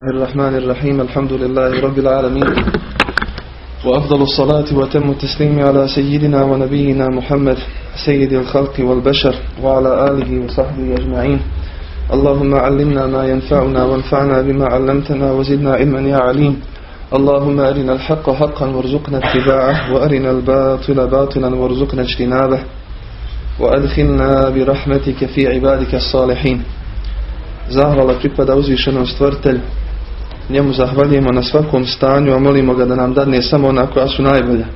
الرحمن الرحيم الحمد لله رب العالمين. وأفضل الصلاة وتم التسليم على سيدنا ونبينا محمد سيد الخلق والبشر وعلى آله وصحبه أجمعين. اللهم علمنا ما ينفعنا وانفعنا بما علمتنا وزدنا علما يا عليم. اللهم أرنا الحق حقا وارزقنا اتباعه وأرنا الباطل باطلا وارزقنا اجتنابه. وأدخلنا برحمتك في عبادك الصالحين. Zahvala pripada uzvišenom stvrtelju Njemu zahvaljujemo na svakom stanju, a molimo ga da nam dadne samo ona koja su najbolja.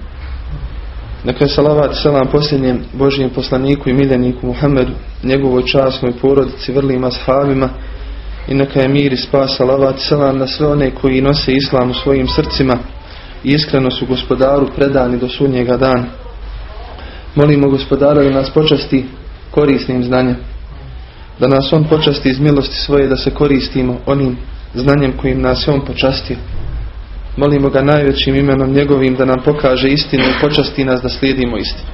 Neka je salavat i selam posljednjem Božijem poslaniku i miljeniku Muhammedu, njegovoj časnoj porodici, vrlima sahabima i neka je mir i spas, salavat i selam na sve one koji nose islam u svojim srcima i iskreno su gospodaru predani do sunnjega dana. Molimo gospodara da nas počasti korisnim znanjem, da nas on počasti iz milosti svoje da se koristimo onim znanjem kojim nas je on počastio. Molimo ga najvećim imenom njegovim da nam pokaže istinu i počasti nas da slijedimo istinu.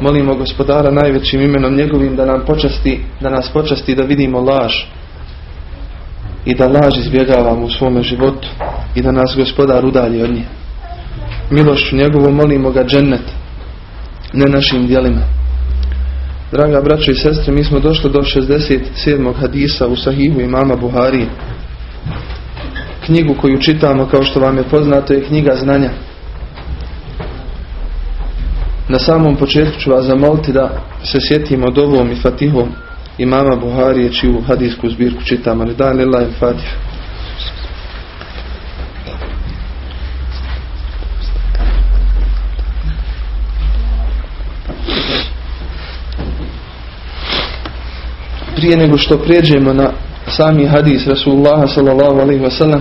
Molimo gospodara najvećim imenom njegovim da nam počasti, da nas počasti da vidimo laž i da laž izbjegavamo u svome životu i da nas gospodar udalji od nje. Milošću njegovu molimo ga džennet, ne našim dijelima. Draga braćo i sestre, mi smo došli do 67. hadisa u sahihu imama Buharije. Knjigu koju čitamo, kao što vam je poznato, je knjiga znanja. Na samom početku ću vas zamoliti da se sjetimo dovom i fatihom imama Buharije, čiju hadijsku zbirku čitamo. Ne dan lillahi fatih. Prije nego što prijeđemo na sami hadis Rasulullaha sallallahu alaihi wasallam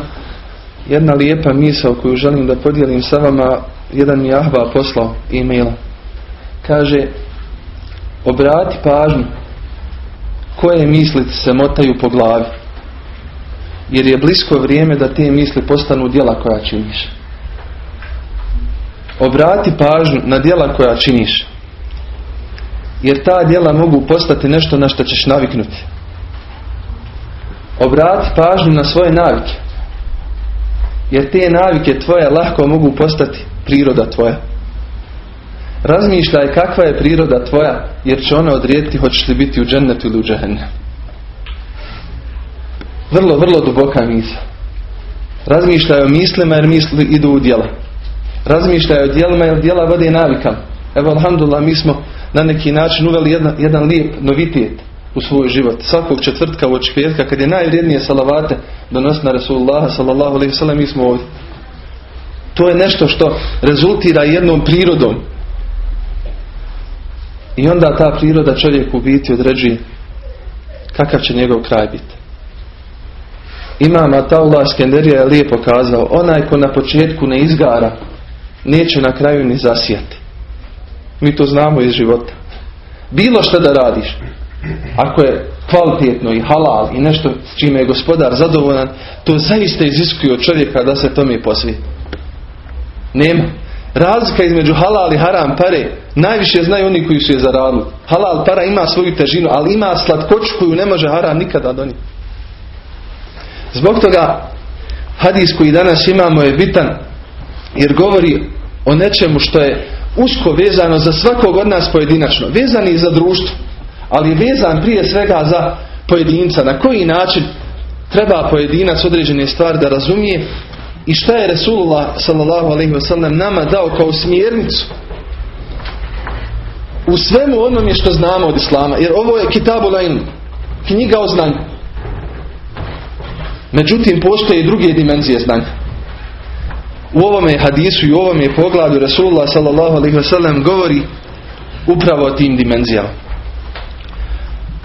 jedna lijepa misao koju želim da podijelim sa vama jedan mi ahba poslao e-maila kaže obrati pažnju koje misli se motaju po glavi jer je blisko vrijeme da te misli postanu djela koja činiš. Obrati pažnju na djela koja činiš jer ta djela mogu postati nešto na što ćeš naviknuti obrati pažnju na svoje navike. Jer te navike tvoje lahko mogu postati priroda tvoja. Razmišljaj kakva je priroda tvoja, jer će ona odrijediti hoćeš li biti u džennetu ili u džehennem. Vrlo, vrlo duboka misla. Razmišljaj o mislima jer misli idu u djela. Razmišljaj o djelima jer djela vode navikam. Evo, alhamdulillah, mi smo na neki način uveli jedan, jedan lijep novitet u svoj život. Svakog četvrtka u petka kad je najvrijednije salavate donositi na Rasulullah sallallahu alaihi sallam mi smo ovdje. To je nešto što rezultira jednom prirodom. I onda ta priroda čovjeku u biti određuje kakav će njegov kraj biti. Imam Ataullah Skenderija je lijepo kazao, onaj ko na početku ne izgara, neće na kraju ni zasijati. Mi to znamo iz života. Bilo što da radiš, ako je kvalitetno i halal i nešto s čime je gospodar zadovoljan, to zaista iziskuje od čovjeka da se tome posvijeti. Nema. Razlika između halal i haram pare najviše znaju oni koji su je zaradili. Halal para ima svoju težinu, ali ima slatkoću koju ne može haram nikada donijeti. Zbog toga hadis koji danas imamo je bitan jer govori o nečemu što je usko vezano za svakog od nas pojedinačno. Vezan i za društvo ali vezan prije svega za pojedinca. Na koji način treba pojedinac određene stvari da razumije i šta je Resulullah wasallam nama dao kao smjernicu u svemu onome što znamo od Islama. Jer ovo je Kitabu Lain, knjiga o znanju. Međutim, postoje i druge dimenzije znanja. U ovome hadisu i u ovome poglavlju Resulullah wasallam govori upravo o tim dimenzijama.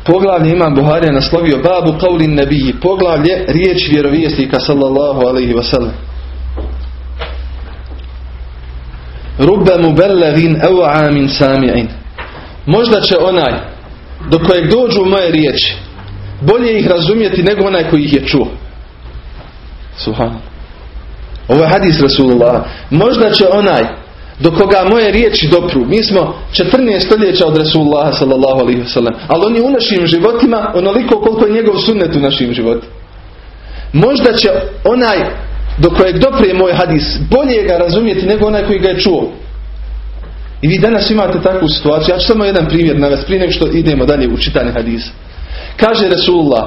Poglavlje imam Buharija naslovio babu kaulin nebiji. Poglavlje riječ vjerovjesnika sallallahu alaihi wasallam. Rubbe mubellegin ewa min sami'in. Možda će onaj do kojeg dođu moje riječi bolje ih razumjeti nego onaj koji ih je čuo. Subhanallah. Ovo je hadis Rasulullah. Možda će onaj do koga moje riječi dopru. Mi smo 14 stoljeća od Rasulullah sallallahu alaihi wasallam. Ali on je u našim životima onoliko koliko je njegov sunnet u našim životima. Možda će onaj do kojeg doprije moj hadis bolje ga razumjeti nego onaj koji ga je čuo. I vi danas imate takvu situaciju. Ja ću samo jedan primjer navesti prije nego što idemo dalje u čitanje hadisa. Kaže Resulullah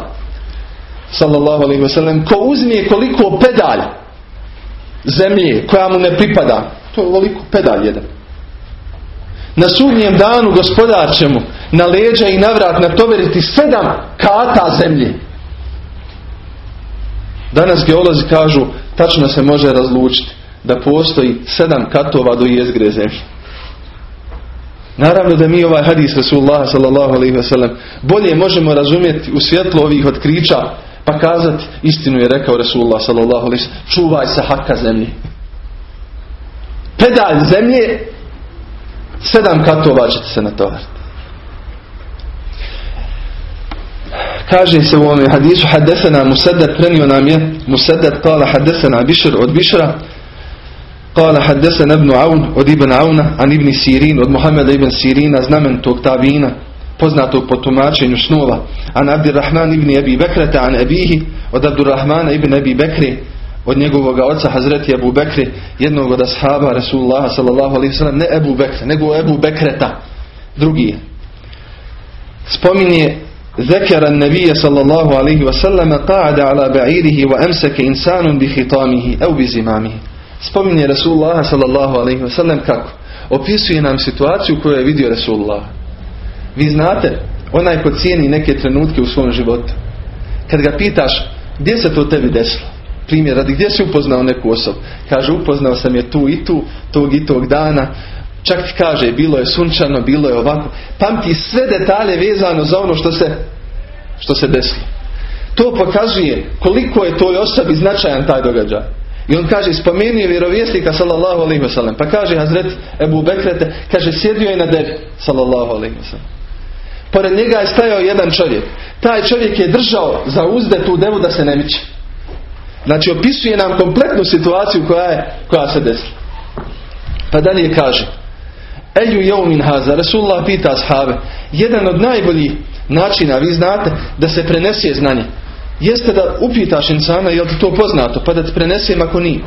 sallallahu alaihi wa sallam ko uzme koliko pedalj zemlje koja mu ne pripada to je koliko pedalj jedan. Na sudnjem danu gospodar će mu na leđa i na vrat natoveriti sedam kata zemlje. Danas geolozi kažu tačno se može razlučiti da postoji sedam katova do jezgre zemlje. Naravno da mi ovaj hadis Rasulullah sallallahu alaihi bolje možemo razumjeti u svjetlu ovih otkrića pa kazati istinu je rekao Rasulullah sallallahu alaihi čuvaj se haka zemlje pedalj zemlje, sedam katova ćete se natovariti. Kaže se u ovom hadisu Hadesena Musaddad prenio nam je Musaddad kala Hadesena Bišr od Bišra kala Hadesena ibn Aun od Ibn Auna an Ibn Sirin od Muhammad Ibn Sirina znamenitog tabina, poznatog po tumačenju snova an Abdirrahman Ibn Ebi Bekreta an Ebihi od Abdurrahmana Ibn Ebi Bekri od njegovog oca Hazreti abu Bekri, jednog od ashaba Rasulullah sallallahu alaihi sallam, ne Ebu Bekri, nego Ebu Bekreta, drugi je. Spominje Zekera nebije sallallahu alaihi wa sallam qa'ada ala ba'irihi wa emseke insanun bi hitamihi ev bi zimamihi. Spominje Rasulullah sallallahu alaihi wa sallam kako? Opisuje nam situaciju koju je vidio Rasulullah. Vi znate, onaj ko cijeni neke trenutke u svom životu. Kad ga pitaš, gdje se to tebi desilo? Primjer, radi gdje si upoznao neku osobu? Kaže, upoznao sam je tu i tu, tog i tog dana. Čak kaže, bilo je sunčano, bilo je ovako. Pamti sve detalje vezano za ono što se, što se desilo. To pokazuje koliko je toj osobi značajan taj događaj. I on kaže, spomenuje vjerovjesnika sallallahu alaihi wa sallam. Pa kaže Hazret Ebu Bekrete, kaže, sjedio je na debi sallallahu alaihi wa sallam. Pored njega je stajao jedan čovjek. Taj čovjek je držao za uzde tu devu da se ne miče. Znači opisuje nam kompletnu situaciju koja, je, koja se desila. Pa dalje kaže, Eju jeumin haza, Rasulullah pita ashave, jedan od najboljih načina, vi znate, da se prenese znanje jeste da upitaš insana je li ti to poznato pa da ti prenesem ako nije.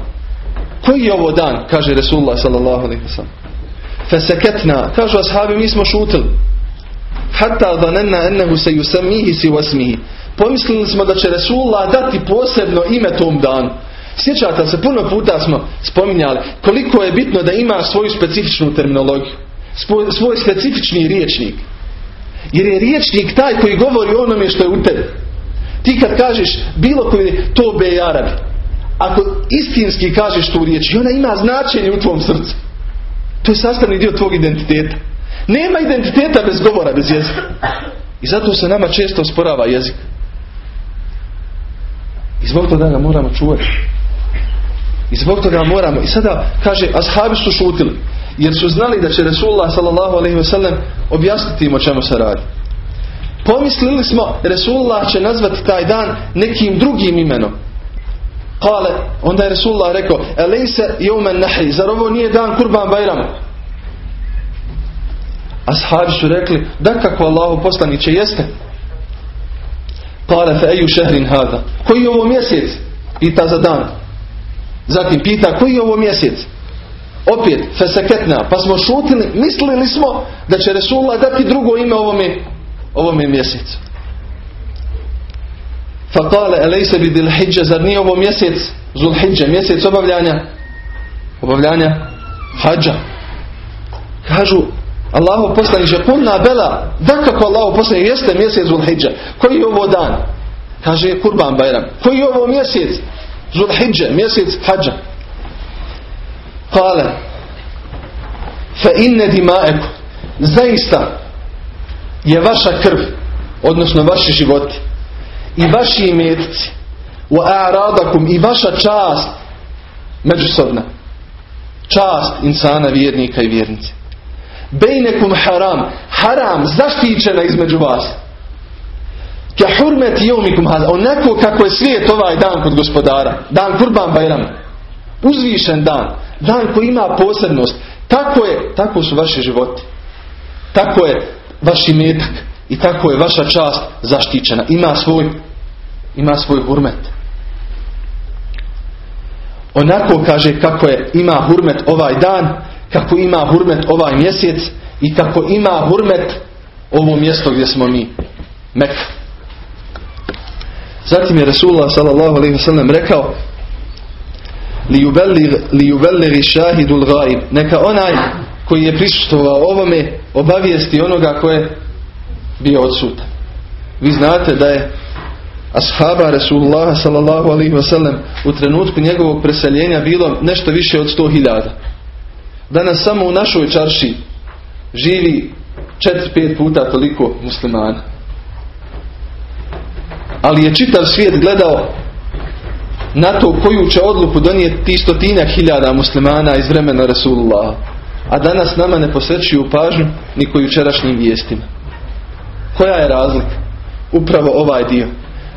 Koji je ovo dan? kaže Resulullah sallallahu alaihi wa sallam. Feseketna. Kažu ashabi mi smo šutili hatta dhanenna ennehu se yusamihi si wasmihi pomislili smo da će Resulullah dati posebno ime tom danu. Sjećate se puno puta smo spominjali koliko je bitno da ima svoju specifičnu terminologiju svoj specifični riječnik jer je riječnik taj koji govori onome što je u tebi. Ti kad kažeš bilo koji to be Arabi, ako istinski kažeš tu riječ i ona ima značenje u tvom srcu, to je sastavni dio tvog identiteta. Nema identiteta bez govora, bez jezika. I zato se nama često sporava jezik. I zbog toga ga moramo čuvati. I zbog toga moramo. I sada kaže, ashabi su šutili. Jer su znali da će Resulullah sallam objasniti im o čemu se radi. Pomislili smo, Resulullah će nazvati taj dan nekim drugim imenom. Kale, onda je Resulullah rekao, elejse jomen nahri, zar ovo nije dan kurban bajrama? Ashabi su rekli, da kako Allahu poslaniće jeste? Kale, fe eju šehrin hada. Koji je ovo mjesec? Pita za dan. Zatim pita, koji je ovo mjesec? Opet, feseketna. Pa smo šutili, mislili smo da će Resulullah dati drugo ime ovome ovome mjesecu. Fakale elejse bi hijđa, zar nije ovo mjesec zul hijđa, mjesec obavljanja obavljanja hađa. Kažu Allahu poslaniče, kunna bela, da kako Allahu poslaniče, jeste mjesec zul hijđa. Koji je ovo dan? Kaže kurban bajram. Koji je ovo mjesec? Zul hijđa, mjesec hađa. Kale, fa inne dimaeku, zaista je vaša krv, odnosno vaši životi i vaši imetci u a'radakum i vaša čast međusobna čast insana vjernika i vjernice bejnekum haram. Haram zaštićena između vas. Ke hurmet jomikum onako kako je svijet ovaj dan kod gospodara. Dan kurban bajram. Uzvišen dan. Dan koji ima posebnost. Tako je, tako su vaši životi. Tako je vaš imetak. I tako je vaša čast zaštićena. Ima svoj ima svoj hurmet. onako kaže kako je ima hurmet ovaj dan, kako ima hurmet ovaj mjesec i kako ima hurmet ovo mjesto gdje smo mi, Mekka. Zatim je Resulullah wasallam rekao li yubellighi shahidul ghaib neka onaj koji je prisustvovao ovome obavijesti onoga koje je bio odsutan. Vi znate da je ashaba Resulullah sallallahu alaihi wasallam u trenutku njegovog preseljenja bilo nešto više od sto hiljada. Danas samo u našoj čarši živi četiri, pet puta toliko muslimana. Ali je čitav svijet gledao na to koju će odluku donijeti ti stotinjak hiljada muslimana iz vremena Rasulullah. A danas nama ne posvećuju pažnju ni koju jučerašnjim vijestima. Koja je razlika? Upravo ovaj dio.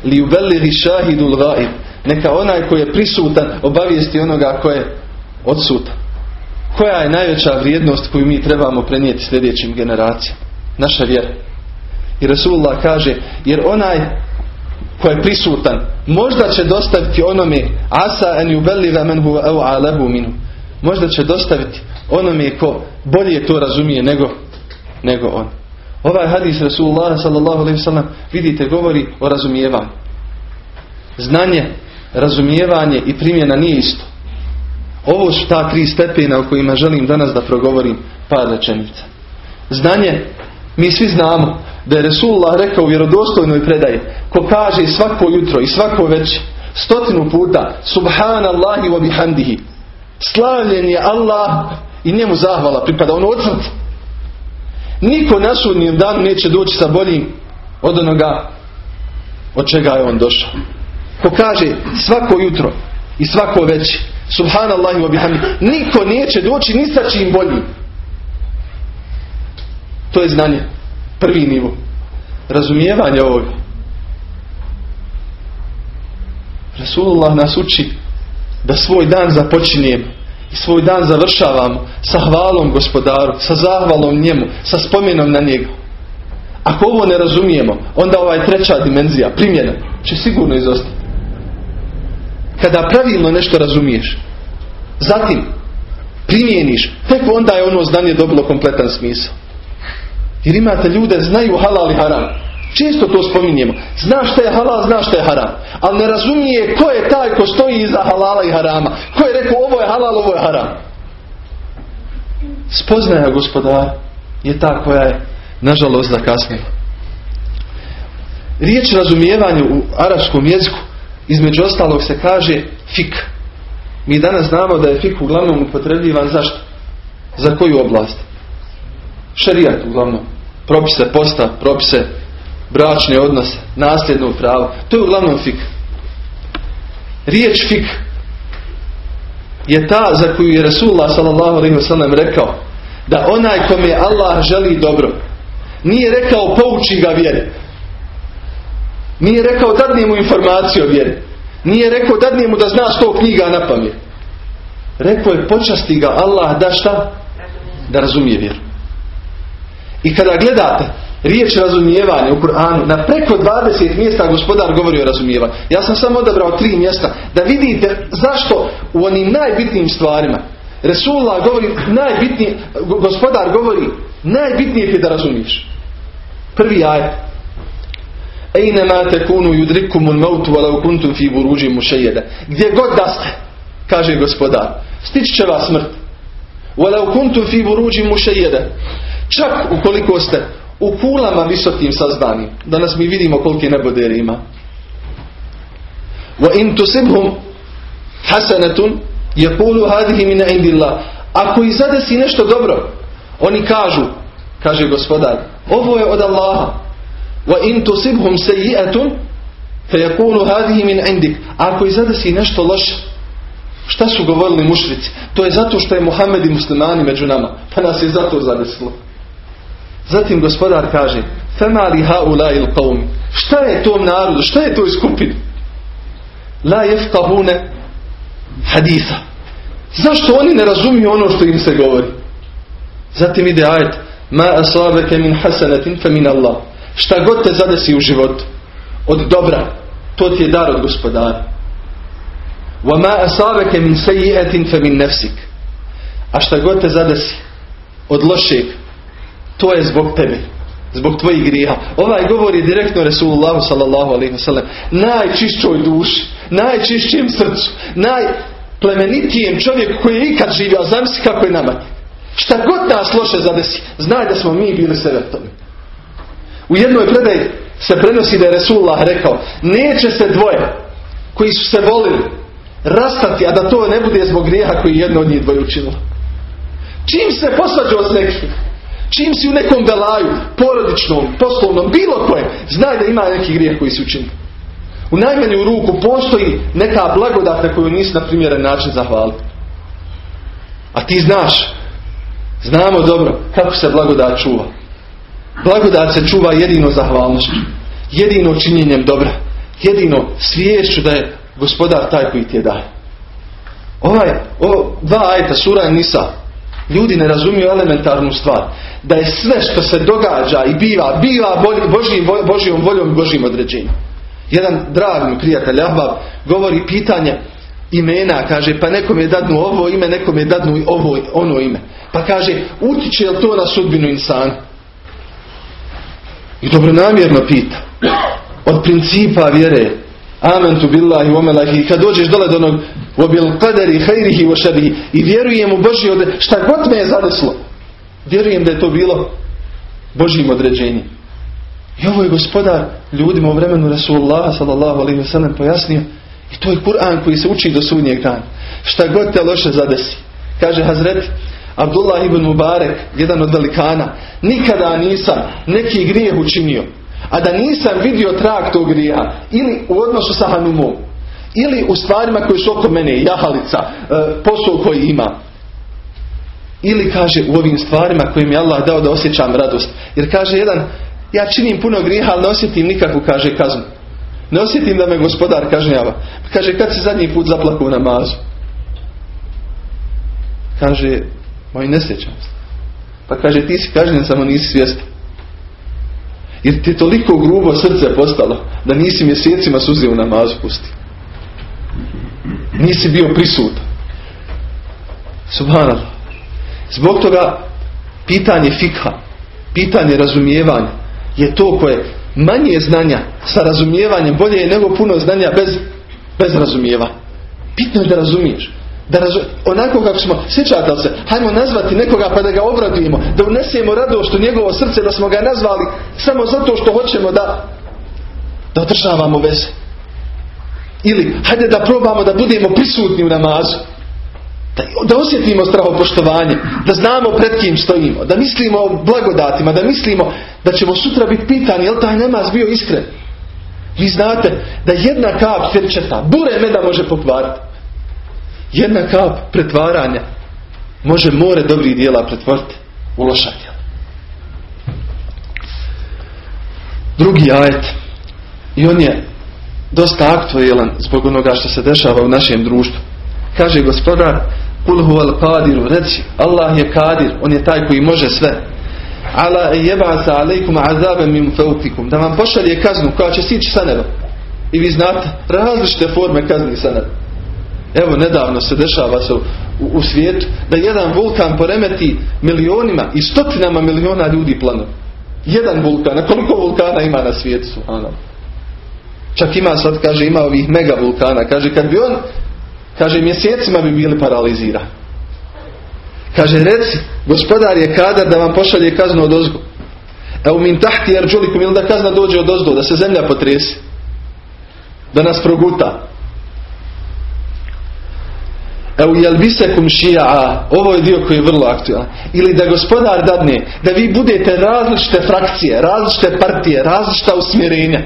Li ubeliri šahidul gaib. Neka onaj koji je prisutan obavijesti onoga koje je odsutan. Koja je najveća vrijednost koju mi trebamo prenijeti sljedećim generacijama? Naša vjera. I Rasulullah kaže, jer onaj ko je prisutan, možda će dostaviti onome asa en yubelliga men huwa alebu minu. Možda će dostaviti onome ko bolje to razumije nego, nego on. Ovaj hadis Rasulullah sallallahu alaihi sallam vidite govori o razumijevanju. Znanje, razumijevanje i primjena nije isto. Ovo su ta tri stepena o kojima želim danas da progovorim par rečenica. Znanje, mi svi znamo da je Resulullah rekao u vjerodostojnoj predaji ko kaže svako jutro i svako već stotinu puta subhanallahi wa bihamdihi slavljen je Allah i njemu zahvala pripada on od niko na sudnjem danu neće doći sa boljim od onoga od čega je on došao ko kaže svako jutro i svako već subhanallahi wa bihamdihi niko neće doći ni sa čim boljim. To je znanje. Prvi nivo. Razumijevanje ovog. Rasulullah nas uči da svoj dan započinjemo i svoj dan završavamo sa hvalom gospodaru, sa zahvalom njemu, sa spomenom na njega. Ako ovo ne razumijemo, onda ovaj treća dimenzija, primjena, će sigurno izostati. Kada pravilno nešto razumiješ, zatim primjeniš, tek onda je ono znanje dobilo kompletan smisao. Jer imate ljude, znaju halal i haram. Često to spominjemo. Zna šta je halal, zna šta je haram. Ali ne razumije ko je taj ko stoji iza halala i harama. Ko je rekao ovo je halal, ovo je haram. Spoznaja gospodar je ta koja je nažalost zakasnila. Riječ razumijevanje u arapskom jeziku između ostalog se kaže fik. Mi danas znamo da je fik uglavnom upotrebljivan zašto? Za koju oblast? Šarijat uglavnom propise posta, propise bračne odnose, nasljedno pravo. To je uglavnom fik. Riječ fik je ta za koju je Rasulullah s.a.v. rekao da onaj kome Allah želi dobro nije rekao pouči ga vjeri. Nije rekao dadni mu informaciju o vjeri. Nije rekao dadni mu da zna sto knjiga na pamet. Rekao je počasti ga Allah da šta? Da razumije vjeru. I kada gledate riječ razumijevanje u Kur'anu, na preko 20 mjesta gospodar govori o razumijevanju. Ja sam samo odabrao tri mjesta da vidite zašto u onim najbitnijim stvarima Resulullah govori najbitnije, gospodar govori najbitnije je da razumiješ. Prvi ajet. Ejnema tekunu yudrikumul mautu walau kuntum fi buruđi mušejede. Gdje god da ste, kaže gospodar, stići će vas smrt. Walau kuntum fi buruđi mušejede. Čak ukoliko ste u kulama visokim sazdanim. Danas mi vidimo koliki neboderi ima. Wa in tusibhum hasanatun yaqulu hadhihi min indillah. Ako i zadesi nešto dobro, oni kažu, kaže gospodar, ovo je od Allaha. In tusibhum sayyi'atun fayaqulu hadhihi min indik. Ako i zadesi nešto loše, šta su govorili mušrici? To je zato što je Muhammed i muslimani među nama. Pa nas je zato zadesilo. Zatim gospodar kaže li il qawm Šta je tom narodu? Šta je toj skupini? La jefkahune haditha. Zašto oni ne razumiju ono što im se govori? Zatim ide ajet Ma asabeke min hasanatin fe min Allah. Šta god te zadesi u životu od dobra, to ti je dar od gospodara. وَمَا أَصَابَكَ مِنْ سَيِّئَةٍ فَمِنْ نَفْسِكَ A šta god te zadesi od lošeg, to je zbog tebe. Zbog tvojih grijeha. Ovaj govori direktno Resulullahu sallallahu alaihi wasallam. Najčišćoj duši, najčišćijem srcu, najplemenitijem čovjeku koji je ikad živio. A zamisli kako je nama. Šta god nas loše zadesi, znaj da smo mi bili sretovi. U jednoj predaji se prenosi da je Resulullah rekao, neće se dvoje koji su se volili rastati, a da to ne bude zbog grijeha koji jedno od njih dvoje učinilo. Čim se posvađao s nekim, čim si u nekom belaju, porodičnom, poslovnom, bilo koje, znaj da ima neki grijeh koji si učinio. U najmanju ruku postoji neka blagodat na koju nisi na primjeren način zahvaliti. A ti znaš, znamo dobro kako se blagodat čuva. Blagodat se čuva jedino zahvalnošću, jedino činjenjem dobra, jedino sviješću da je gospodar taj koji ti je daje. Ovaj, ovo, dva ajta, sura Nisa, ljudi ne razumiju elementarnu stvar. Da je sve što se događa i biva, biva Božijom, Božijom voljom i Božijim određenjem. Jedan drag mi prijatelj Ahbab govori pitanje imena, kaže pa nekom je dadnu ovo ime, nekom je dadnu ovo ono ime. Pa kaže utiče li to na sudbinu insana? I dobronamjerno pita. Od principa vjere Amentu billahi wa I kad dođeš dole do onog bil qadari khairihi wa šarihi i vjerujem u Božji od... šta god me je zadeslo. Vjerujem da je to bilo Božjim određenjem. I ovo je gospodar ljudima u vremenu Rasulullah sallallahu alaihi wa sallam pojasnio i to je Kur'an koji se uči do sudnjeg dana. Šta god te loše zadesi. Kaže Hazret Abdullah ibn Mubarek, jedan od velikana, nikada nisam neki grijeh učinio a da nisam vidio trag tog grija ili u odnosu sa Hanumom ili u stvarima koje su oko mene jahalica, e, posao koji ima. Ili kaže u ovim stvarima koje mi je Allah dao da osjećam radost. Jer kaže jedan ja činim puno grijeha ali ne osjetim nikakvu kaže kaznu. Ne osjetim da me gospodar kažnjava. Kaže kad si zadnji put zaplakao u namazu? Kaže moj ne sjećam se pa kaže ti si kažnjen samo nisi svjestan jer ti je toliko grubo srce postalo da nisi mjesecima suze u namazu pusti. Nisi bio prisutan. Subhanallah. Zbog toga pitanje fikha, pitanje razumijevanja je to koje manje znanja sa razumijevanjem bolje je nego puno znanja bez, bez razumijevanja. Pitno je da razumiješ. Da onako kako smo, sjećate se, hajmo nazvati nekoga pa da ga obradujemo, da unesemo radost u njegovo srce, da smo ga nazvali samo zato što hoćemo da, da održavamo veze. Ili, hajde da probamo da budemo prisutni u namazu. Da, da osjetimo strahopoštovanje, da znamo pred kim stojimo, da mislimo o blagodatima, da mislimo da ćemo sutra biti pitani, jel taj namaz bio iskren. Vi znate da jedna kap firčeta, bure meda može pokvariti. Jedna kap pretvaranja može more dobrih dijela pretvoriti u loša djela. Drugi ajet i on je dosta aktualan zbog onoga što se dešava u našem društvu. Kaže gospodar Kul huval kadiru, reci Allah je kadir, on je taj koji može sve. Ala jebasa alejkum azaben min faukikum. Da vam pošalje kaznu koja će sići sa neba. I vi znate različite forme kazni sa neba. Evo nedavno se dešava se u, svijetu da jedan vulkan poremeti milionima i stotinama miliona ljudi planu. Jedan vulkan, a koliko vulkana ima na svijetu? Ano. Čak ima sad, kaže, ima ovih mega vulkana. Kaže, kad bi on, kaže, mjesecima bi bili paralizirani. Kaže, reci, gospodar je kadar da vam pošalje kaznu od ozgo. Evo min tahti arđulikum, ili da kazna dođe od ozgo, da se zemlja potresi. Da nas proguta. Evo jel bisekum šija, ovo je dio koji je vrlo aktualan. Ili da gospodar dadne, da vi budete različite frakcije, različite partije, različita usmjerenja.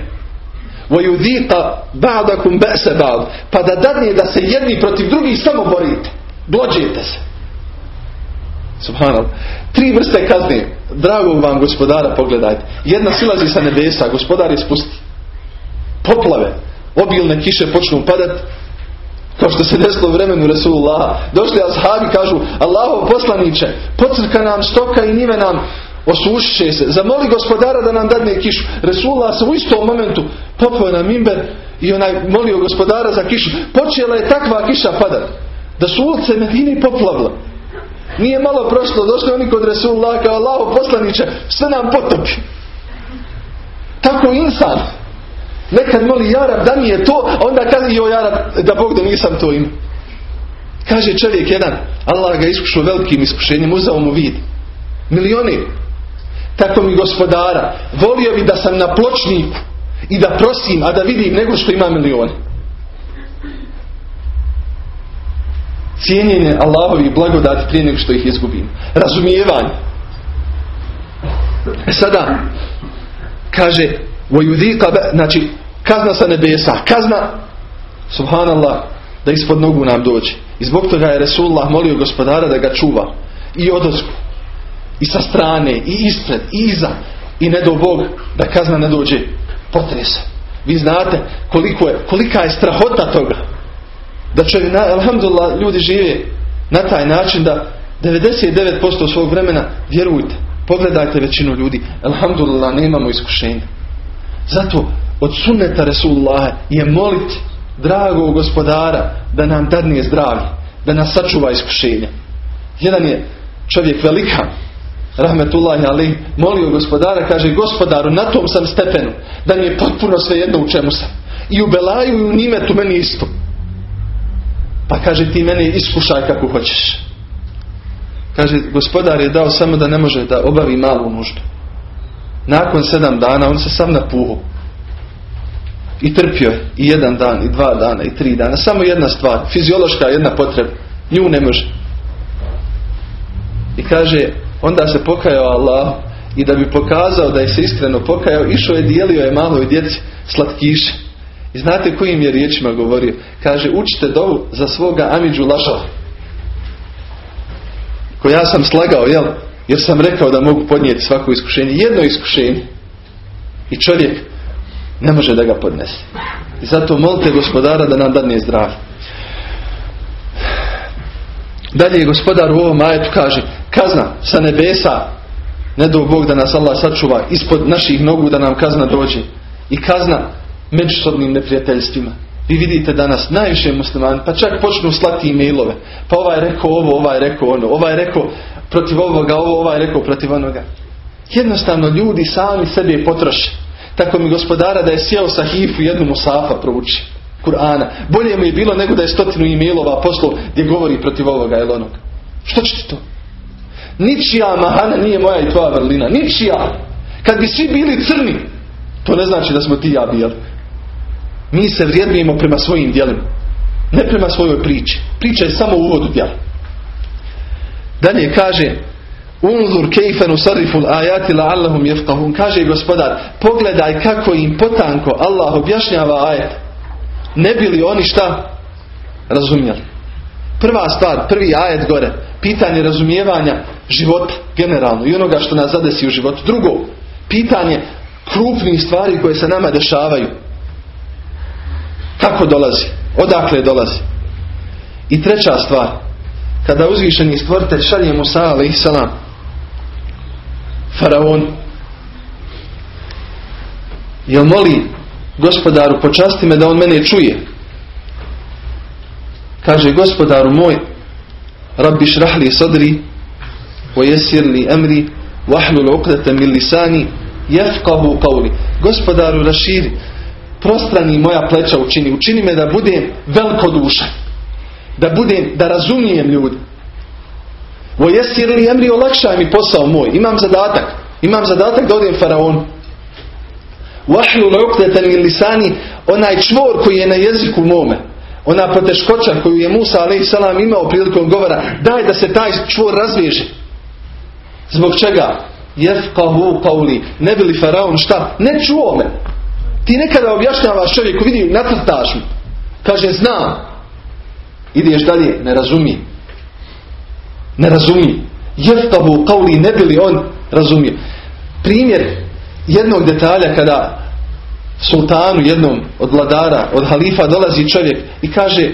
Vojudita ba'dakum ba'sa ba'd. Pa da dadne da se jedni protiv drugih samo borite. Blođete se. Subhanallah. Tri vrste kazne. Dragog vam gospodara pogledajte. Jedna silazi sa nebesa, gospodar je spusti. Poplave. Obilne kiše počnu padati kao što se desilo u vremenu Rasulullah. Došli ashabi kažu, Allahov poslaniće, pocrka nam stoka i nive nam osušit će se. Zamoli gospodara da nam dadne kišu. Resulullah se u istom momentu popao na mimber i onaj molio gospodara za kišu. Počela je takva kiša padat. Da su ulice Medine poplavila. Nije malo prošlo, došli oni kod Resulullah kao Allaho poslaniće, sve nam potopi. Tako insan. Nekad moli Jarab da mi je to, onda kaže jo Jarab da Bog da nisam to imao. Kaže čovjek jedan, Allah ga iskušao velikim iskušenjem, uzao mu vid. Milioni. Tako mi gospodara, volio bi da sam na pločniku i da prosim, a da vidim nego što ima milioni. Cijenjenje Allahovi blagodati prije nego što ih izgubim. Razumijevanje. E sada, kaže, znači, kazna sa nebesa, kazna, subhanallah, da ispod nogu nam dođe. I zbog toga je Resulullah molio gospodara da ga čuva. I odozgu. I sa strane. I ispred. I iza. I ne do Bog da kazna ne dođe potresa. Vi znate koliko je, kolika je strahota toga. Da čovjek, alhamdulillah, ljudi žive na taj način da 99% svog vremena, vjerujte, pogledajte većinu ljudi, alhamdulillah, nemamo iskušenja. Zato od sunneta Resulullah je moliti dragog gospodara da nam dadne zdravlje, da nas sačuva iskušenja. Jedan je čovjek velika, rahmetullahi ali molio gospodara, kaže gospodaru na tom sam stepenu, da mi je potpuno sve jedno u čemu sam. I u Belaju i u Nimetu meni isto. Pa kaže ti meni iskušaj kako hoćeš. Kaže gospodar je dao samo da ne može da obavi malu nuždu. Nakon sedam dana on se sam napuhu. I trpio je i jedan dan, i dva dana, i tri dana. Samo jedna stvar, fiziološka jedna potreba. Nju ne može. I kaže, onda se pokajao Allah i da bi pokazao da je se iskreno pokajao, išao je dijelio je maloj djeci slatkiše. I znate kojim je riječima govorio? Kaže, učite dovu za svoga Amidžu Lašava. Ko ja sam slagao, jel? Jer sam rekao da mogu podnijeti svako iskušenje. Jedno iskušenje. I čovjek ne može da ga podnese. I zato molite gospodara da nam dadne zdravlje. Dalje gospodar u ovom ajetu kaže kazna sa nebesa ne do Bog da nas Allah sačuva ispod naših nogu da nam kazna dođe. I kazna međusobnim neprijateljstvima. Vi vidite danas najviše muslimani, pa čak počnu slati e-mailove. Pa ovaj rekao ovo, ovaj rekao ono, ovaj rekao protiv ovoga, ovo, ovaj rekao protiv onoga. Jednostavno ljudi sami sebi potroše. Tako mi gospodara da je sjeo sa hifu jednu musafa prouči. Kur'ana. Bolje mu je bilo nego da je stotinu e-mailova poslov gdje govori protiv ovoga ili onoga. Što će to? Ničija mahana nije moja i tvoja vrlina. Ničija. Kad bi svi bili crni, to ne znači da smo ti ja bijeli. Mi se vrijedujemo prema svojim djelima. Ne prema svojoj priči. Priča je samo u uvodu djela. Dalje kaže Unzur kejfenu sariful ajati la'allahum jefkahun. Kaže gospodar, pogledaj kako im potanko Allah objašnjava ajet. Ne bili oni šta razumjeli. Prva stvar, prvi ajet gore, pitanje razumijevanja života generalno i onoga što nas zadesi u životu. Drugo, pitanje krupnih stvari koje se nama dešavaju. Kako dolazi? Odakle dolazi? I treća stvar, kada uzvišeni stvoritelj šalje Musa alaih salam faraon. Jel moli gospodaru počasti me da on mene čuje? Kaže gospodaru moj rabbi šrahli sadri li emri wahlul uqdata min lisani jefkahu qawli. Gospodaru raširi prostrani moja pleća učini učini me da budem velikodušan da budem da razumijem ljudi Vojesir li emri olakšaj mi posao moj. Imam zadatak. Imam zadatak da odem faraon. Wahlu uqdatan min lisani onaj čvor koji je na jeziku mome. Ona poteškoća koju je Musa a.s. imao prilikom govora. Daj da se taj čvor razveže. Zbog čega? Jefkahu pauli. Ne bili faraon šta? Ne čuo me. Ti nekada objašnjavaš čovjeku, vidi, nacrtaš mu. Kaže, znam. Ideš dalje, ne razumije ne razumije. Jeftavu kauli ne bili on razumije. Primjer jednog detalja kada sultanu jednom od vladara, od halifa dolazi čovjek i kaže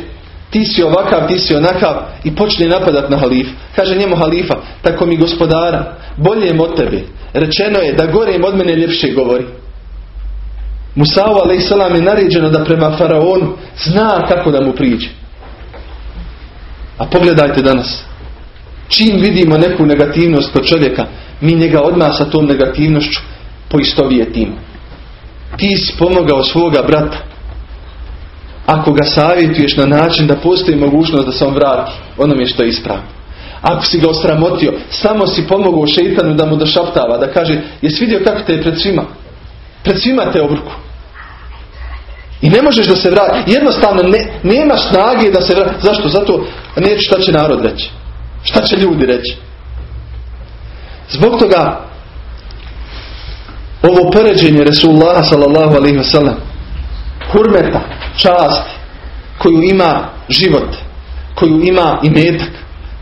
ti si ovakav, ti si onakav i počne napadat na halifa. Kaže njemu halifa, tako mi gospodara, bolje od tebe. rečeno je da gorem od mene ljepše govori. Musa'u a.s. je naređeno da prema faraonu zna kako da mu priđe. A pogledajte danas. Čim vidimo neku negativnost kod čovjeka, mi njega odmah sa tom negativnošću poistovjetimo. Ti si pomogao svoga brata. Ako ga savjetuješ na način da postoji mogućnost da se on vrati onome što je ispravno. Ako si ga osramotio, samo si pomogao šeitanu da mu došaptava, da kaže, jesi vidio kako te je pred svima? Pred svima te obruku. I ne možeš da se vrati. Jednostavno ne, nemaš snage da se vrati. Zašto? Zato neće šta će narod reći. Šta će ljudi reći? Zbog toga ovo poređenje Resulullah sallallahu alaihi wasallam hurmeta, čast koju ima život, koju ima imetak,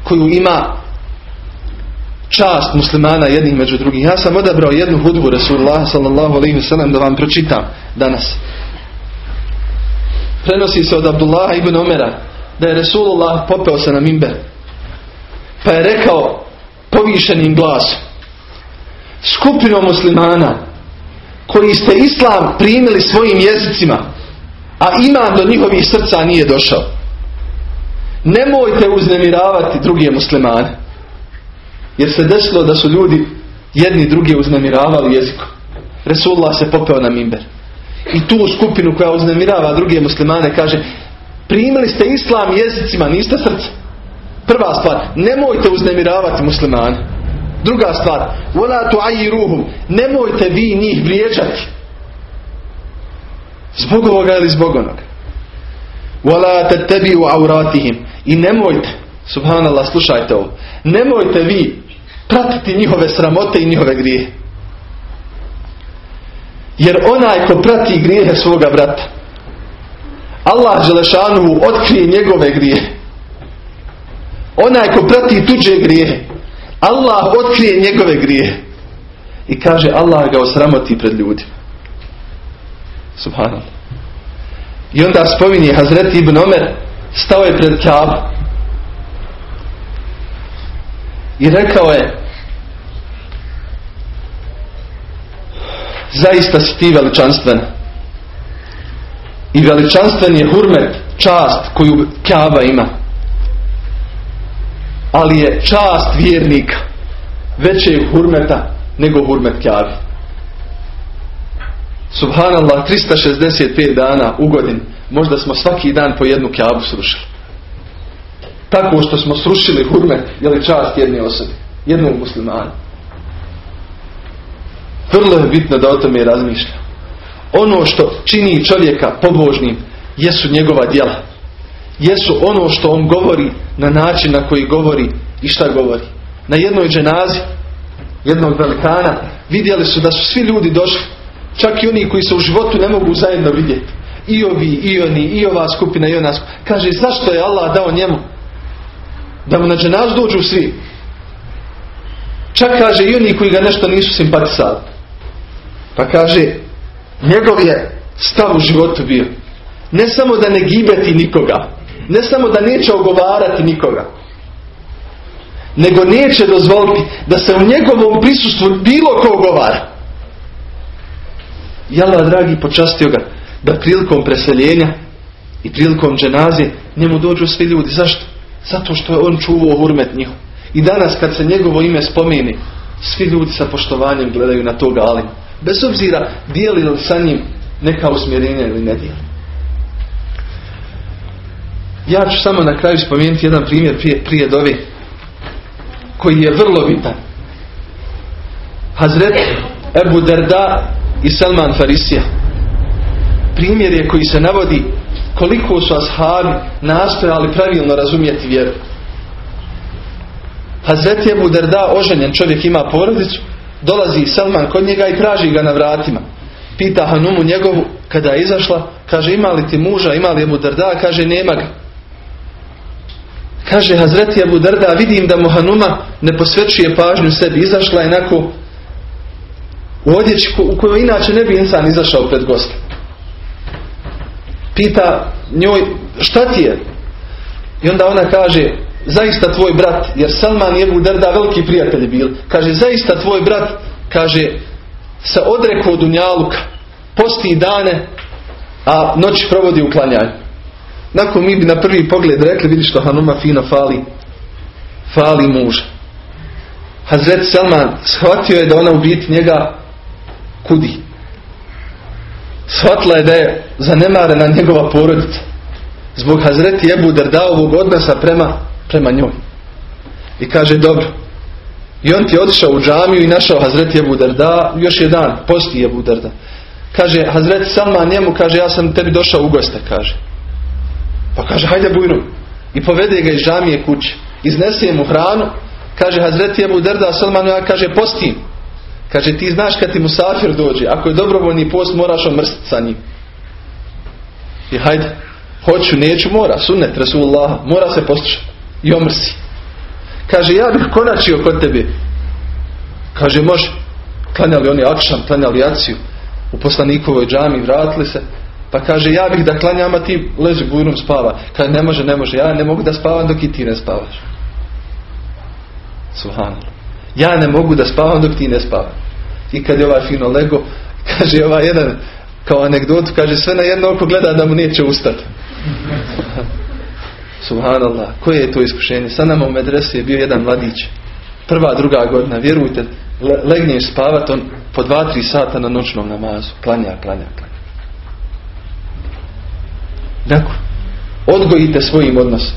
koju ima čast muslimana jednih među drugih. Ja sam odabrao jednu hudbu Resulullah sallallahu alaihi wasallam da vam pročitam danas. Prenosi se od Abdullah ibn Omera da je Resulullah popeo se na mimber. Pa je rekao povišenim glasom skupinom muslimana koji ste islam primili svojim jezicima a iman do njihovih srca nije došao. Nemojte uznemiravati druge muslimane. Jer se desilo da su ljudi jedni drugi uznemiravali jezikom. Resulullah se popeo na mimber i tu skupinu koja uznemirava druge muslimane kaže primili ste islam jezicima, niste srce. Prva stvar, nemojte uznemiravati muslimane. Druga stvar, volate ruhu, nemojte vi njih vrijeđati. Zbog ovoga ili zbog onoga. Vola auratihim. I nemojte, subhanallah, slušajte ovo, nemojte vi pratiti njihove sramote i njihove grije. Jer onaj ko prati grijehe svoga brata, Allah Želešanuhu otkrije njegove grije. Onaj ko prati tuđe grijehe, Allah otkrije njegove grije. I kaže Allah ga osramoti pred ljudima. Subhanallah. I onda spominje Hazreti Ibn Omer stao je pred Kaabu. I rekao je zaista si ti veličanstvena. I veličanstven je hurmet, čast koju Kaaba ima. Ali je čast vjernika većeg hurmeta nego hurmet Kaabi. Subhanallah, 365 dana u godin, možda smo svaki dan po jednu Kaabu srušili. Tako što smo srušili hurmet, je čast jedne osobe, jednog muslimana. Vrlo je bitno da o tome razmišlja. Ono što čini čovjeka pobožnim jesu njegova djela. Jesu ono što on govori na način na koji govori i šta govori. Na jednoj dženazi jednog velikana vidjeli su da su svi ljudi došli. Čak i oni koji se u životu ne mogu zajedno vidjeti. I ovi, i oni, i ova skupina, i ona skupina. Kaže, zašto je Allah dao njemu? Da mu na dženazu dođu svi. Čak kaže i oni koji ga nešto nisu simpatisali. Pa kaže, njegov je stav u životu bio. Ne samo da ne gibeti nikoga. Ne samo da neće ogovarati nikoga. Nego neće dozvoliti da se u njegovom prisustvu bilo ko ogovara. I Allah, dragi, počastio ga da prilikom preseljenja i prilikom dženaze njemu dođu svi ljudi. Zašto? Zato što je on čuvao hurmet njihov. I danas kad se njegovo ime spomeni, svi ljudi sa poštovanjem gledaju na toga alima. Bez obzira dijeli li sa njim neka usmjerenja ili ne dijeli. Ja ću samo na kraju spomenuti jedan primjer prije, prije dovi koji je vrlo bitan. Hazret Ebu Derda i Salman Farisija. Primjer je koji se navodi koliko su ashabi nastojali pravilno razumjeti vjeru. Hazret Ebu Derda oženjen čovjek ima porodicu Dolazi Salman kod njega i traži ga na vratima. Pita Hanumu njegovu kada je izašla, kaže ima li ti muža, ima li Ebu Darda, kaže nema ga. Kaže Hazreti Abu Darda, vidim da mu Hanuma ne posvećuje pažnju sebi. Izašla je onako u odjeći u kojoj inače ne bi insan izašao pred gosta. Pita njoj, šta ti je? I onda ona kaže, zaista tvoj brat, jer Salman i Ebu Derda veliki prijatelji bili, kaže zaista tvoj brat kaže, se odrekao Dunjaluka, posti dane, a noć provodi u klanjanju. Nakon mi bi na prvi pogled rekli, vidi što Hanuma fino fali, fali muža. Hazret Selman shvatio je da ona u biti njega kudi. Shvatila je da je zanemarena njegova porodica. Zbog Hazreti Ebu ovog odnosa prema, prema njoj. I kaže, dobro. I on ti je otišao u džamiju i našao Hazreti Ebu Darda, još je dan, posti Ebu Darda. Kaže, Hazreti Salman njemu, kaže, ja sam tebi došao u goste, kaže. Pa kaže, hajde bujrum. I povede ga iz džamije kuće. Iznese mu hranu. Kaže, Hazreti Ebu Darda, Salman ja kaže, postim. Kaže, ti znaš kad ti musafir dođe, ako je dobrovoljni post, moraš omrstiti sa njim. I hajde, hoću, neću, mora, sunnet Rasulullah, mora se poslušati. I omrsi. Kaže, ja bih konačio kod tebe. Kaže, može. Klanjali oni akšam, klanjali aciju. U poslanikovoj džami vratili se. Pa kaže, ja bih da klanjam, a ti leži bujrum spava. Kaže, ne može, ne može. Ja ne mogu da spavam dok i ti ne spavaš. Subhanallah. Ja ne mogu da spavam dok ti ne spavaš. I kad je ovaj fino lego, kaže ovaj jedan kao anegdotu, kaže sve na jedno oko gleda da mu neće ustati. Subhanallah, koje je to iskušenje? Sa nama u medresu je bio jedan mladić. Prva, druga godina, vjerujte, legneš spavat on po dva, tri sata na noćnom namazu. Planja, planja, planja. Dakle, odgojite svojim odnosom.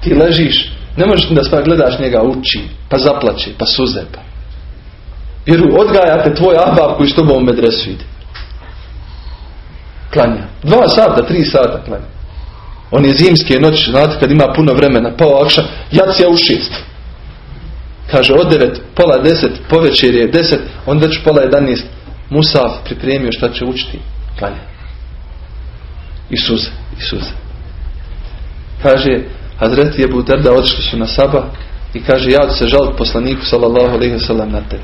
Ti ležiš, ne možeš da spa gledaš njega uči, pa zaplaće, pa suze, pa. Vjeruj, odgajate tvoj ahbab koji s tobom u medresu ide. Klanja. Dva sata, tri sata klanja. On je zimske noć, znate kad ima puno vremena, pa akša, jacija u šest. Kaže od devet, pola deset, povečer je deset, on već pola jedanest, Musav pripremio šta će učiti. Klanja. I suze, i suze. Kaže, Hazreti je Budarda otišli su na Saba i kaže, ja ću se žaliti poslaniku sallallahu alaihi sallam na tebe.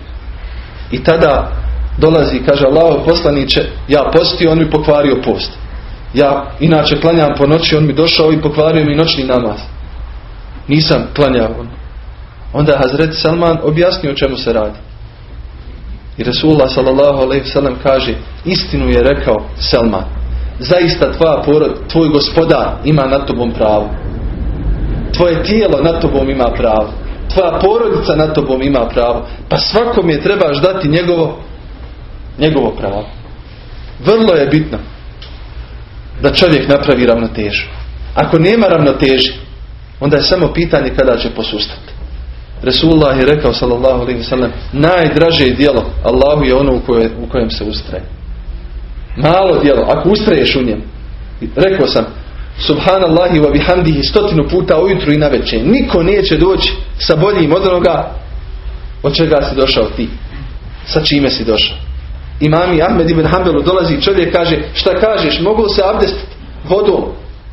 I tada dolazi i kaže, Allah poslaniće, ja postio, on mi pokvario post. Ja inače klanjam po noći, on mi došao i pokvario mi noćni namaz. Nisam klanjao. Onda je Hazret Salman objasnio o čemu se radi. I Resulullah sallam kaže, istinu je rekao Salman. Zaista tvoja porod, tvoj gospodar ima nad tobom pravo. Tvoje tijelo nad tobom ima pravo. Tvoja porodica nad tobom ima pravo. Pa svakom je trebaš dati njegovo, njegovo pravo. Vrlo je bitno da čovjek napravi ravnotežu. Ako nema ravnoteži, onda je samo pitanje kada će posustati. Resulullah je rekao sallallahu alaihi sallam najdraže djelo Allahu je ono u, u kojem se ustraje. Malo djelo, ako ustraješ u njem. Rekao sam Subhanallahi wa bihamdihi stotinu puta ujutru i na večer. Niko neće doći sa boljim od onoga od čega si došao ti. Sa čime si došao. Imami Ahmed ibn Hanbelu dolazi čovjek kaže šta kažeš mogu se abdestiti vodom.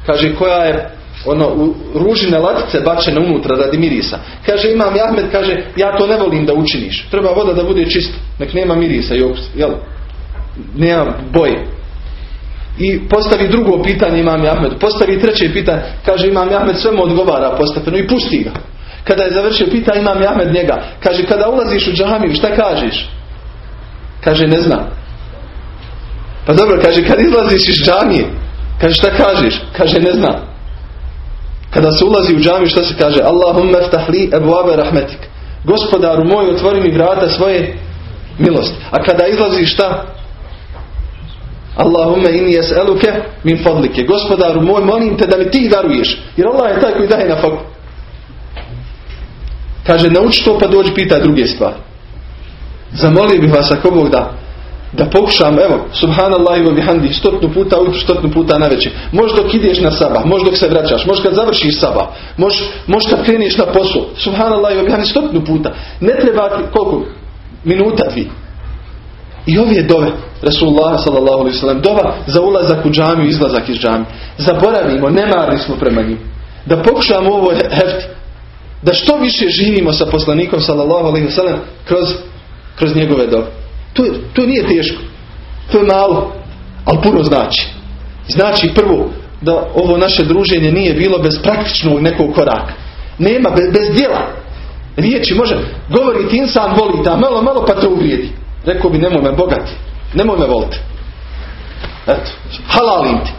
Kaže koja je ono u ružine latice bačene unutra radi mirisa. Kaže imam Ahmed kaže ja to ne volim da učiniš. Treba voda da bude čista. Nek nema mirisa i jel? Nema boje. I postavi drugo pitanje imam Ahmed. Postavi treće pitanje. Kaže imam Ahmed sve mu odgovara postepeno i pusti ga. Kada je završio pitanje imam Ahmed njega. Kaže kada ulaziš u džamiju šta kažeš? Kaže ne znam. Pa dobro, kaže kad izlaziš iz džamije, kaže šta kažeš? Kaže ne znam. Kada se ulazi u džamiju šta se kaže? Allahumma ftahli ebu abe rahmetik. Gospodaru moj otvori mi vrata svoje milosti. A kada izlaziš šta? Allahumma inni es'eluke min fadlike. Gospodaru moj, molim te da mi ti daruješ. Jer Allah je taj koji daje na faku. Kaže, nauči to pa dođi pita druge stvari. Zamolio bih vas ako Bog da da pokušam, evo, subhanallah i bihamdi, stotnu puta ujutru, stotnu puta na večer. Možda dok ideš na sabah, možda dok se vraćaš, možda kad završiš sabah, možda kad kreneš na posao, subhanallah i bihamdi, stotnu puta. Ne treba ti, koliko? Minuta dvi. I ove dove, Rasulullah sallallahu alaihi sallam, dova za ulazak u džamiju, izlazak iz džamiju. Zaboravimo, nemarni smo prema njim. Da pokušamo ovo hefti. Da što više živimo sa poslanikom sallallahu alaihi sallam kroz kroz njegove dove. To, to nije teško. To je malo, ali puno znači. Znači prvo da ovo naše druženje nije bilo bez praktičnog nekog koraka. Nema, bez, bez djela. Riječi može, govoriti insan voli da malo, malo pa to uvrijedi. Rekao bi nemoj me bogati, nemoj me voliti. Eto, halalim ti.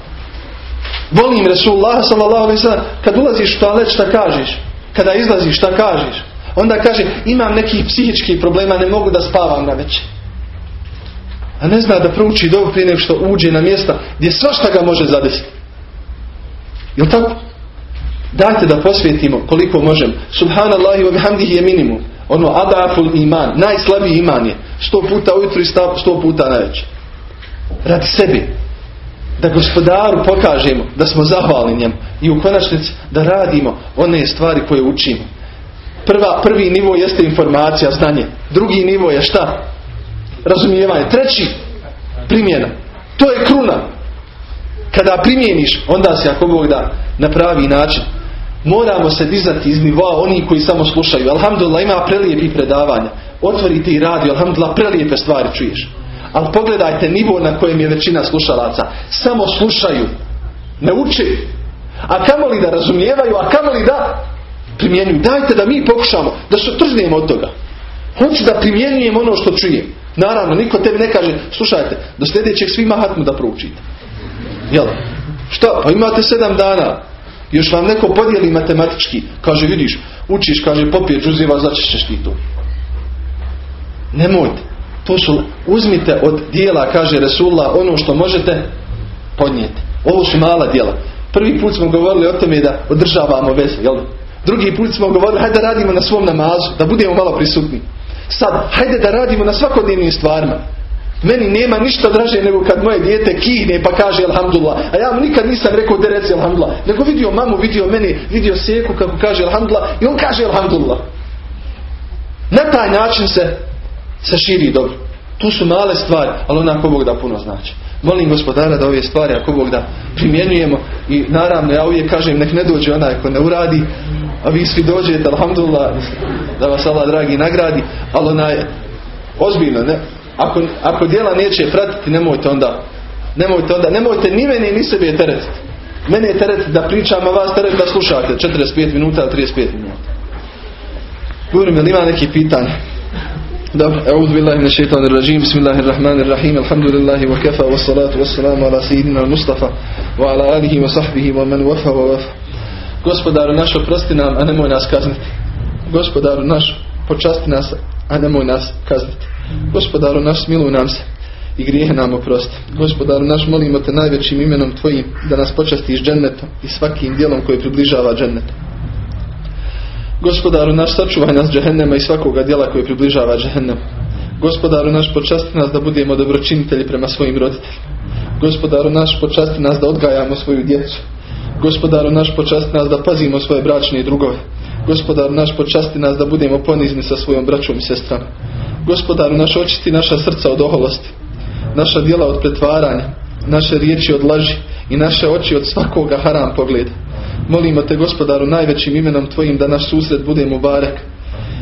Volim Resulullah sallallahu alaihi sallam, kad ulaziš u toalet šta kažeš? Kada izlaziš šta kažeš? Onda kaže imam nekih psihičkih problema, ne mogu da spavam na večer. A ne zna da prouči dobu prije nego što uđe na mjesta gdje svašta ga može zadesiti. Jel tako? Dajte da posvijetimo koliko možem. Subhanallahi wa bihamdihi je minimum. Ono adaful iman, najslabiji iman je. Sto puta ujutro i sto puta na večer. Radi sebi. Da gospodaru pokažemo da smo zahvalni njemu. I u konačnici da radimo one stvari koje učimo. Prva, prvi nivo jeste informacija, znanje. Drugi nivo je šta? Razumijevanje. Treći, primjena. To je kruna. Kada primjeniš, onda se ako Bog da na pravi način. Moramo se dizati iz nivoa onih koji samo slušaju. Alhamdulillah ima prelijepih predavanja. Otvorite i radio. Alhamdulillah prelijepe stvari čuješ. Ali pogledajte nivo na kojem je većina slušalaca. Samo slušaju. Ne uči. A kamoli da razumijevaju, a kamoli da primjenjuju. Dajte da mi pokušamo da se trznemo od toga. Hoću da primjenjujem ono što čujem. Naravno, niko tebi ne kaže, slušajte, do sljedećeg svima hatmu da proučite. Jel? Šta? Pa imate sedam dana. Još vam neko podijeli matematički. Kaže, vidiš, učiš, kaže, popije džuziva, začešćeš ti to. Nemojte. To su, uzmite od dijela, kaže Resulullah, ono što možete podnijeti. Ovo su mala dijela. Prvi put smo govorili o tome da održavamo veze, jel? Drugi put smo govorili, hajde da radimo na svom namazu, da budemo malo prisutni. Sad, hajde da radimo na svakodnevnim stvarima. Meni nema ništa draže nego kad moje dijete kihne pa kaže alhamdulillah. A ja mu nikad nisam rekao da reci alhamdulillah. Nego vidio mamu, vidio meni, vidio seku kako kaže alhamdulillah i on kaže alhamdulillah. Na taj način se, se širi dobro. Tu su male stvari, ali onako Bog da puno znači. Molim gospodara da ove stvari ako Bog da primjenjujemo i naravno ja uvijek kažem nek ne dođe onaj ko ne uradi, a vi svi dođete, alhamdulillah, da vas Allah dragi nagradi, ali onaj, ozbiljno, ne, ako, ako djela neće pratiti, nemojte onda, nemojte onda, nemojte ni mene ni sebe teretiti. Mene je teret da pričam, a vas teret da slušate 45 minuta ili 35 minuta. Govorim, li ima neki pitanje? Dobro, euz billahi min shaitanir rajim, bismillahir rahim, alhamdulillahi wa kafa, wa salatu wa salamu ala sayyidina Mustafa, wa ala alihi wa sahbihi wa man wafa wa wafa. Gospodaru naš, oprosti nam, a nemoj nas kazniti. Gospodaru naš, počasti nas, a nemoj nas kazniti. Gospodaru naš, smiluj nam se i grijehe nam oprosti. Gospodaru naš, molimo te najvećim imenom Tvojim da nas počastiš džennetom i svakim dijelom koji približava džennetu. Gospodaru naš, sačuvaj nas džehennema i svakoga dijela koji približava džehennem. Gospodaru naš, počasti nas da budemo dobročinitelji prema svojim roditeljima. Gospodaru naš, počasti nas da odgajamo svoju djecu. Gospodaru naš, počasti nas da pazimo svoje bračne i drugove. Gospodaru naš, počasti nas da budemo ponizni sa svojom braćom i sestrama. Gospodaru naš, očisti naša srca od oholosti, naša djela od pretvaranja, naše riječi od laži i naše oči od svakoga haram pogleda. Molimo te gospodaru najvećim imenom Tvojim da naš susret bude mu barek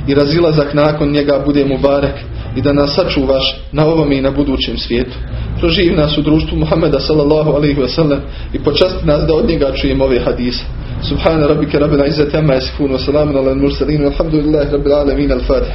i razilazak nakon njega bude mu barek i da nas sačuvaš na ovom i na budućem svijetu. Proživi nas u društvu Muhammeda sallallahu alaihi wa sallam i počasti nas da od njega čujemo ove hadise. Subhana rabbika rabbil izzati amma yasifun wa salamun ala al-mursalin walhamdulillahi rabbil alamin al-fatih.